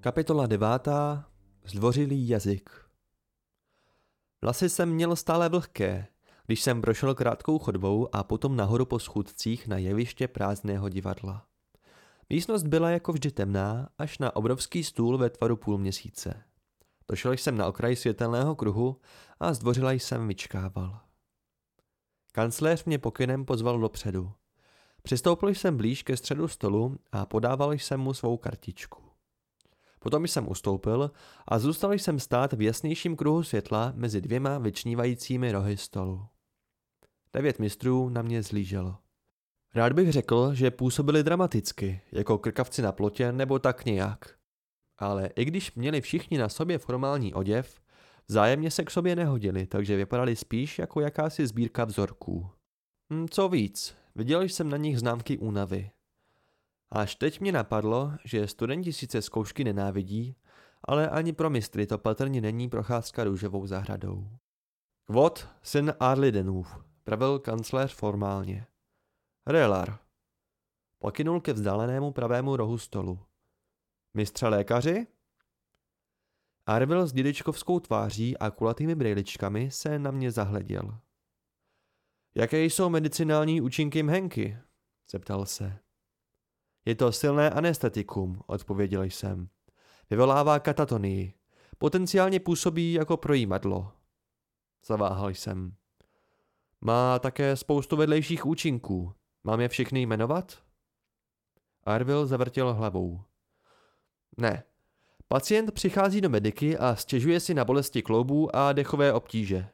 Kapitola devátá. Zdvořilý jazyk. Vlasy jsem měl stále vlhké, když jsem prošel krátkou chodbou a potom nahoru po schůdcích na jeviště prázdného divadla. Místnost byla jako vždy temná, až na obrovský stůl ve tvaru půl měsíce. Došel jsem na okraj světelného kruhu a zdvořila jsem vyčkával. Kancléř mě pokynem pozval dopředu. Přistoupil jsem blíž ke středu stolu a podával jsem mu svou kartičku. Potom jsem ustoupil a zůstal jsem stát v jasnějším kruhu světla mezi dvěma vyčnívajícími rohy stolu. Devět mistrů na mě zlíželo. Rád bych řekl, že působili dramaticky, jako krkavci na plotě nebo tak nějak. Ale i když měli všichni na sobě formální oděv, vzájemně se k sobě nehodili, takže vypadali spíš jako jakási sbírka vzorků. Hm, co víc, viděl jsem na nich známky únavy. Až teď mě napadlo, že studenti sice zkoušky nenávidí, ale ani pro mistry to patrně není procházka růžovou zahradou. Kvot, syn Arlidenův, pravil kancléř formálně. Relar. Pokynul ke vzdálenému pravému rohu stolu. Mistře lékaři? Arvil s dědečkovskou tváří a kulatými brýličkami se na mě zahleděl. Jaké jsou medicinální účinky mhenky? zeptal se. Je to silné anestetikum, odpověděl jsem. Vyvolává katatonii. Potenciálně působí jako projímadlo. Zaváhal jsem. Má také spoustu vedlejších účinků. Mám je všechny jmenovat? Arvil zavrtěl hlavou. Ne. Pacient přichází do mediky a stěžuje si na bolesti kloubů a dechové obtíže.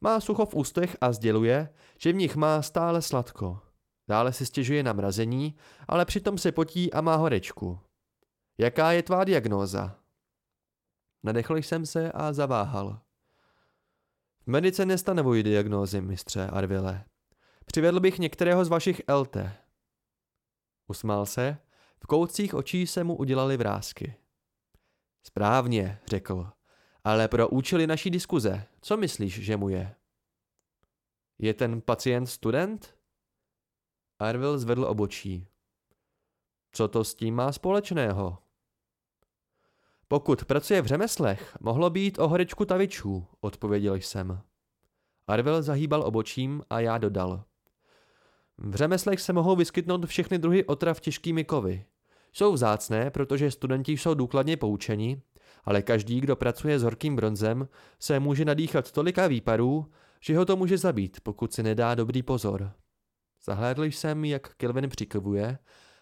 Má sucho v ústech a sděluje, že v nich má stále sladko. Dále si stěžuje na mrazení, ale přitom se potí a má horečku. Jaká je tvá diagnóza? Nadechl jsem se a zaváhal. V medice nestanovují diagnózy, mistře Arvile. Přivedl bych některého z vašich LT. Usmál se, v koutcích očí se mu udělali vrázky. Správně, řekl. Ale pro účely naší diskuze, co myslíš, že mu je? Je ten pacient student? Arvil zvedl obočí. Co to s tím má společného? Pokud pracuje v řemeslech, mohlo být o horečku tavičů, odpověděl jsem. Arvel zahýbal obočím a já dodal. V řemeslech se mohou vyskytnout všechny druhy otrav těžkými kovy. Jsou vzácné, protože studenti jsou důkladně poučeni, ale každý, kdo pracuje s horkým bronzem, se může nadýchat tolika výparů, že ho to může zabít, pokud si nedá dobrý pozor. Zahlédl jsem, jak Kelvin přikvuje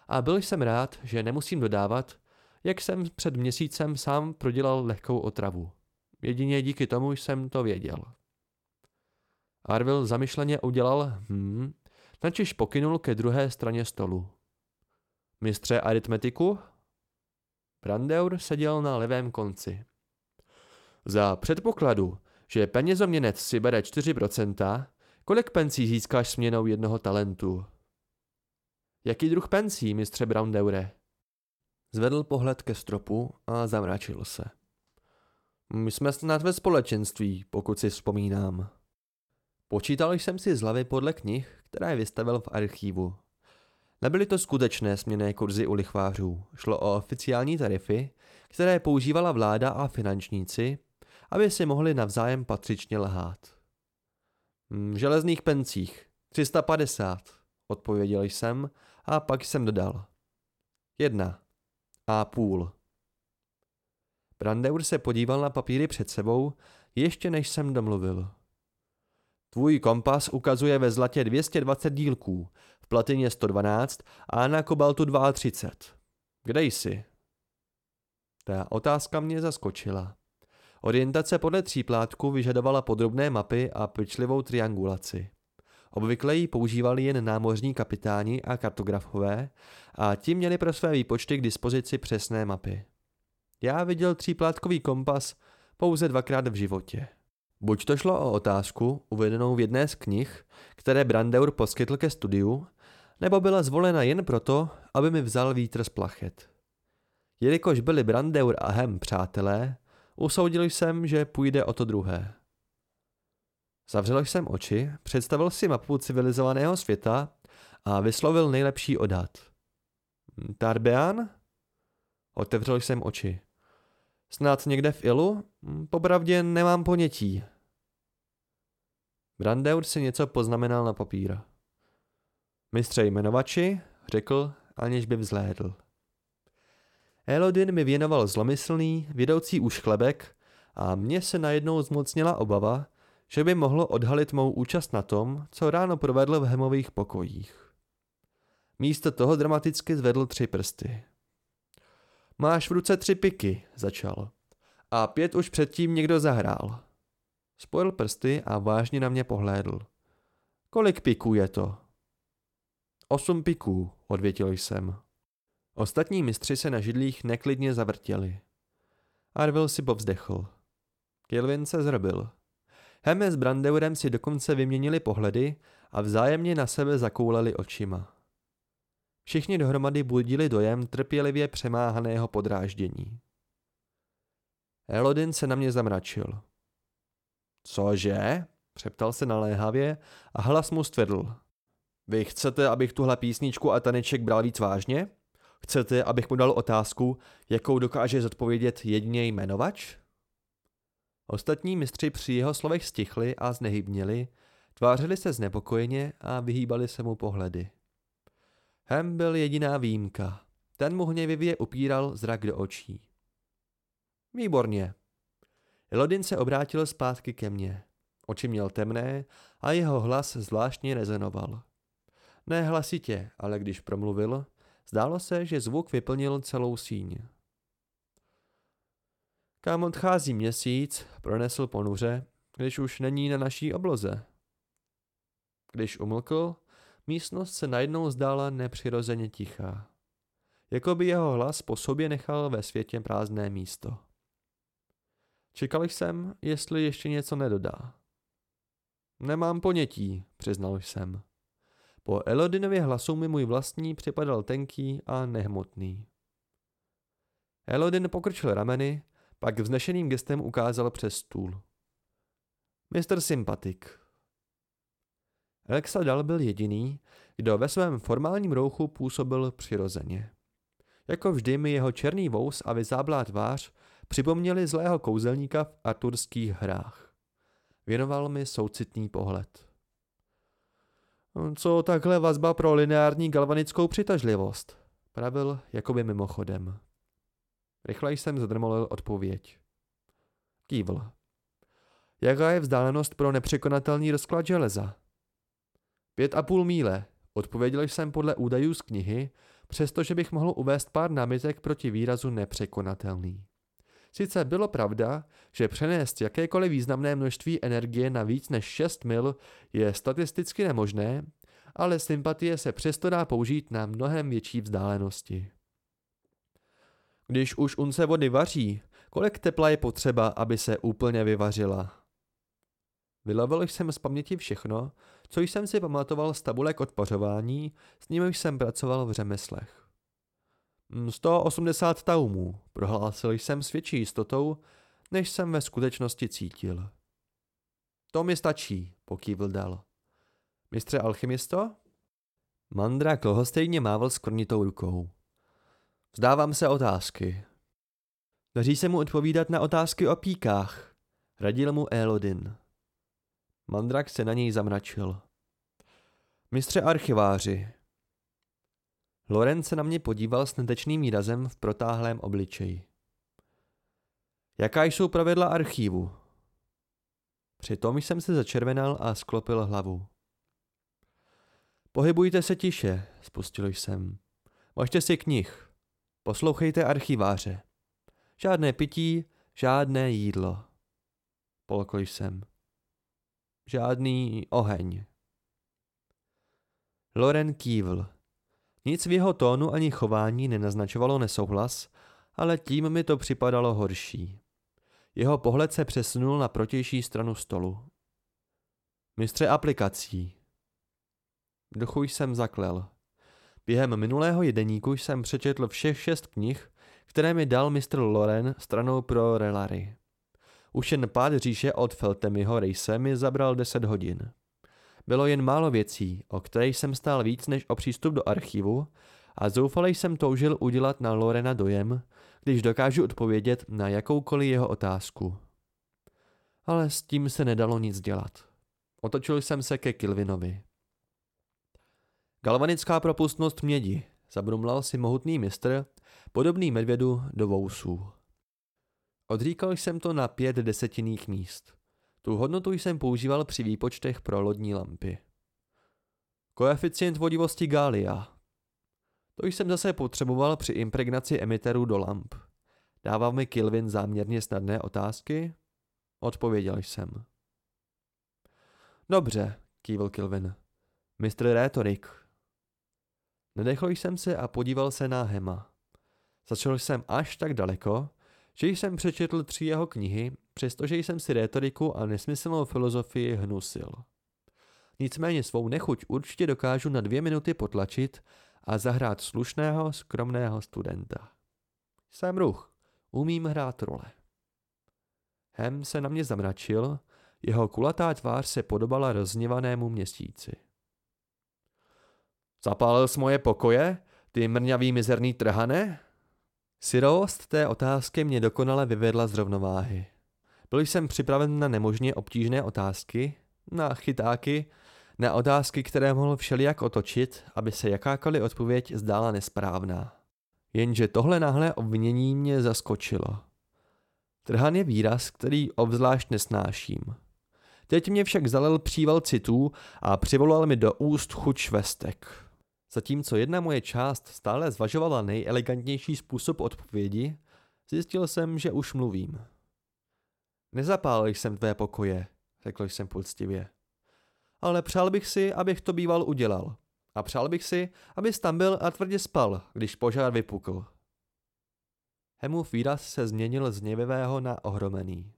a byl jsem rád, že nemusím dodávat, jak jsem před měsícem sám prodělal lehkou otravu. Jedině díky tomu jsem to věděl. Arvil zamyšleně udělal hm, načež pokynul ke druhé straně stolu. Mistře aritmetiku? Brandeur seděl na levém konci. Za předpokladu, že penězoměnec si bere 4%, Kolik pencí získáš směnou jednoho talentu? Jaký druh pencí, mistře Browndeure? Zvedl pohled ke stropu a zamračil se. My jsme snad ve společenství, pokud si vzpomínám. Počítal jsem si z hlavy podle knih, které vystavil v archivu. Nebyly to skutečné směné kurzy u lichvářů. Šlo o oficiální tarify, které používala vláda a finančníci, aby si mohli navzájem patřičně lhát. V železných pencích. 350, odpověděl jsem a pak jsem dodal. Jedna. A půl. Brandeur se podíval na papíry před sebou, ještě než jsem domluvil. Tvůj kompas ukazuje ve zlatě 220 dílků, v platině 112 a na kobaltu 32. Kde jsi? Ta otázka mě zaskočila. Orientace podle tříplátku vyžadovala podrobné mapy a pečlivou triangulaci. Obvykle ji používali jen námořní kapitáni a kartografové a ti měli pro své výpočty k dispozici přesné mapy. Já viděl tříplátkový kompas pouze dvakrát v životě. Buď to šlo o otázku, uvedenou v jedné z knih, které Brandeur poskytl ke studiu, nebo byla zvolena jen proto, aby mi vzal vítr z plachet. Jelikož byli Brandeur a Hem přátelé, usoudil jsem, že půjde o to druhé. Zavřel jsem oči, představil si mapu civilizovaného světa a vyslovil nejlepší odhad. Tarbean? Otevřel jsem oči. Snad někde v Ilu? Popravdě nemám ponětí. Brandeur si něco poznamenal na papír. Mistře jmenovači, řekl, aniž by vzlédl. Elodin mi věnoval zlomyslný, vědoucí už chlebek a mně se najednou zmocnila obava, že by mohlo odhalit mou účast na tom, co ráno provedl v hemových pokojích. Místo toho dramaticky zvedl tři prsty. Máš v ruce tři piky, začal. A pět už předtím někdo zahrál. Spojil prsty a vážně na mě pohlédl. Kolik piků je to? Osm piků, odvětil jsem. Ostatní mistři se na židlích neklidně zavrtěli. Arvel si povzdechl. Kilvin se zrbil. Heme s Brandeurem si dokonce vyměnili pohledy a vzájemně na sebe zakoulali očima. Všichni dohromady budili dojem trpělivě přemáhaného podráždění. Elodin se na mě zamračil. Cože? Přeptal se naléhavě a hlas mu stvrdl. Vy chcete, abych tuhle písničku a taneček bral víc vážně? Chcete, abych mu dal otázku, jakou dokáže zodpovědět jedině jmenovač? Ostatní mistři při jeho slovech stichli a znehybnili, tvářili se znepokojeně a vyhýbali se mu pohledy. Hem byl jediná výjimka. Ten mu hněvivě upíral zrak do očí. Výborně. Elodin se obrátil zpátky ke mně. Oči měl temné a jeho hlas zvláštně rezonoval. Ne hlasitě, ale když promluvil, zdálo se, že zvuk vyplnil celou síň. Kam odchází měsíc, pronesl ponuře, když už není na naší obloze. Když umlkl, místnost se najednou zdála nepřirozeně tichá. Jako by jeho hlas po sobě nechal ve světě prázdné místo. Čekal jsem, jestli ještě něco nedodá. Nemám ponětí, přiznal jsem. Po Elodinově hlasu mi můj vlastní připadal tenký a nehmotný. Elodin pokrčil rameny, pak vznešeným gestem ukázal přes stůl. Mr. Sympatik. Alexa Dal byl jediný, kdo ve svém formálním rouchu působil přirozeně. Jako vždy mi jeho černý vous a vyzáblá tvář připomněli zlého kouzelníka v arturských hrách. Věnoval mi soucitný pohled. Co takhle vazba pro lineární galvanickou přitažlivost? Pravil jakoby mimochodem. Rychle jsem zadrmolil odpověď. Kývl. Jaká je vzdálenost pro nepřekonatelný rozklad železa? Pět a půl míle, odpověděl jsem podle údajů z knihy, přestože bych mohl uvést pár námitek proti výrazu nepřekonatelný. Sice bylo pravda, že přenést jakékoliv významné množství energie na víc než 6 mil je statisticky nemožné, ale sympatie se přesto dá použít na mnohem větší vzdálenosti. Když už unce vody vaří, kolik tepla je potřeba, aby se úplně vyvařila? Vylovil jsem z paměti všechno, co jsem si pamatoval z tabulek odpařování, s nimiž jsem pracoval v řemeslech. 180 taumů, prohlásil jsem s větší jistotou, než jsem ve skutečnosti cítil. To mi stačí, pokývl dal. Mistře alchymisto? Mandrak lhostejně mával skrnitou rukou. Vzdávám se otázky. Daří se mu odpovídat na otázky o píkách, radil mu Elodin. Mandrak se na něj zamračil. Mistře archiváři, Lorenz se na mě podíval s netečným výrazem v protáhlém obličeji. Jaká jsou pravidla archívu? Přitom jsem se začervenal a sklopil hlavu. Pohybujte se tiše, spustil jsem. Možte si knih. Poslouchejte archiváře. Žádné pití, žádné jídlo. Polkl jsem. Žádný oheň. Loren kývl. Nic v jeho tónu ani chování nenaznačovalo nesouhlas, ale tím mi to připadalo horší. Jeho pohled se přesunul na protější stranu stolu. Mistře aplikací. Duchu jsem zaklel. Během minulého jedeníku jsem přečetl všech šest knih, které mi dal mistr Loren stranou pro Relary. Už jen pád říše od Feltemiho rejse mi zabral deset hodin. Bylo jen málo věcí, o kterých jsem stál víc než o přístup do archivu a zoufale jsem toužil udělat na Lorena dojem, když dokážu odpovědět na jakoukoliv jeho otázku. Ale s tím se nedalo nic dělat. Otočil jsem se ke Kilvinovi. Galvanická propustnost mědi, zabrumlal si mohutný mistr, podobný medvědu do vousů. Odříkal jsem to na pět desetinných míst. Tu hodnotu jsem používal při výpočtech pro lodní lampy. Koeficient vodivosti Galia. To jsem zase potřeboval při impregnaci emiterů do lamp. Dával mi Kilvin záměrně snadné otázky? Odpověděl jsem. Dobře, kývil Kilvin. Mistr Rétorik. Nedechl jsem se a podíval se na Hema. Začal jsem až tak daleko, že jsem přečetl tři jeho knihy, přestože jsem si rétoriku a nesmyslnou filozofii hnusil. Nicméně svou nechuť určitě dokážu na dvě minuty potlačit a zahrát slušného, skromného studenta. Jsem ruch, umím hrát role. Hem se na mě zamračil, jeho kulatá tvář se podobala rozněvanému měsíci. Zapálil jsi moje pokoje, ty mrňavý mizerný trhane? Syrovost té otázky mě dokonale vyvedla z rovnováhy. Byl jsem připraven na nemožně obtížné otázky, na chytáky, na otázky, které mohl všelijak otočit, aby se jakákoliv odpověď zdála nesprávná. Jenže tohle náhle obvinění mě zaskočilo. Trhan je výraz, který obzvlášť nesnáším. Teď mě však zalil příval citů a přivolal mi do úst chuť švestek. Zatímco jedna moje část stále zvažovala nejelegantnější způsob odpovědi, zjistil jsem, že už mluvím. Nezapálil jsem tvé pokoje, řekl jsem poctivě. Ale přál bych si, abych to býval udělal. A přál bych si, abys tam byl a tvrdě spal, když požár vypukl. Hemův výraz se změnil z něvivého na ohromený.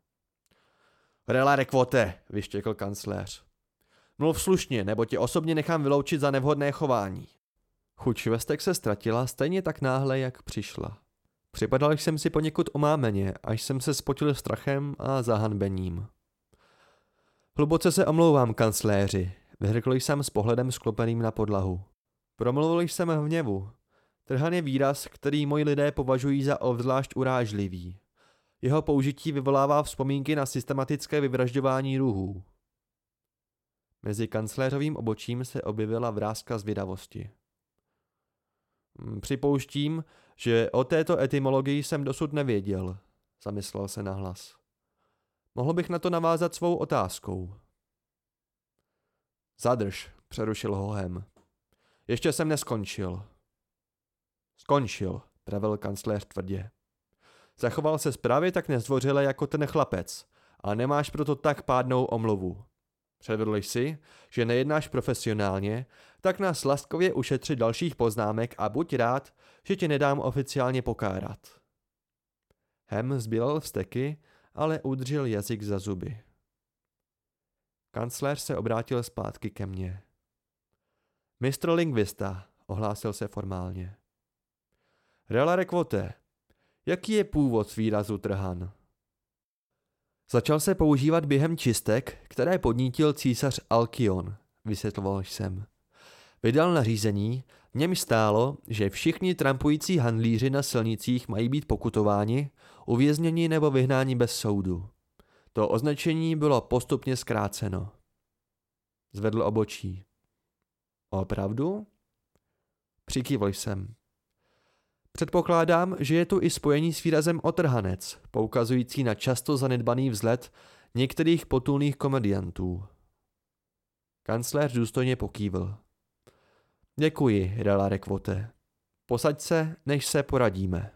Relare quote, vyštěkl kancléř. Mluv slušně, nebo tě osobně nechám vyloučit za nevhodné chování. Chuť švestek se ztratila stejně tak náhle, jak přišla. Připadal jsem si poněkud omámeně, až jsem se spotil strachem a zahanbením. Hluboce se omlouvám, kancléři, vyhrkl jsem s pohledem sklopeným na podlahu. Promluvil jsem v hněvu. Trhan je výraz, který moji lidé považují za obzvlášť urážlivý. Jeho použití vyvolává vzpomínky na systematické vyvražďování ruhů. Mezi kancléřovým obočím se objevila vrázka zvědavosti. Hm, připouštím, že o této etymologii jsem dosud nevěděl, zamyslel se nahlas. Mohl bych na to navázat svou otázkou. Zadrž, přerušil ho Hem. Ještě jsem neskončil. Skončil, pravil kancléř tvrdě. Zachoval se právě tak nezdvořile jako ten chlapec a nemáš proto tak pádnou omluvu. Předvedl si, že nejednáš profesionálně, tak nás lastkově ušetři dalších poznámek a buď rád, že tě nedám oficiálně pokárat. Hem zbílel vsteky, ale udržel jazyk za zuby. Kancléř se obrátil zpátky ke mně. Mistr lingvista, ohlásil se formálně. Relare quote, jaký je původ výrazu trhan? Začal se používat během čistek, které podnítil císař Alkion, vysvětloval jsem. Vydal nařízení, v něm stálo, že všichni trampující handlíři na silnicích mají být pokutováni, uvězněni nebo vyhnáni bez soudu. To označení bylo postupně zkráceno. Zvedl obočí. Opravdu? Přikývl jsem. Předpokládám, že je tu i spojení s výrazem otrhanec, poukazující na často zanedbaný vzhled některých potulných komediantů. Kancléř důstojně pokývil. Děkuji, Rela Rekvote. Posaď se, než se poradíme.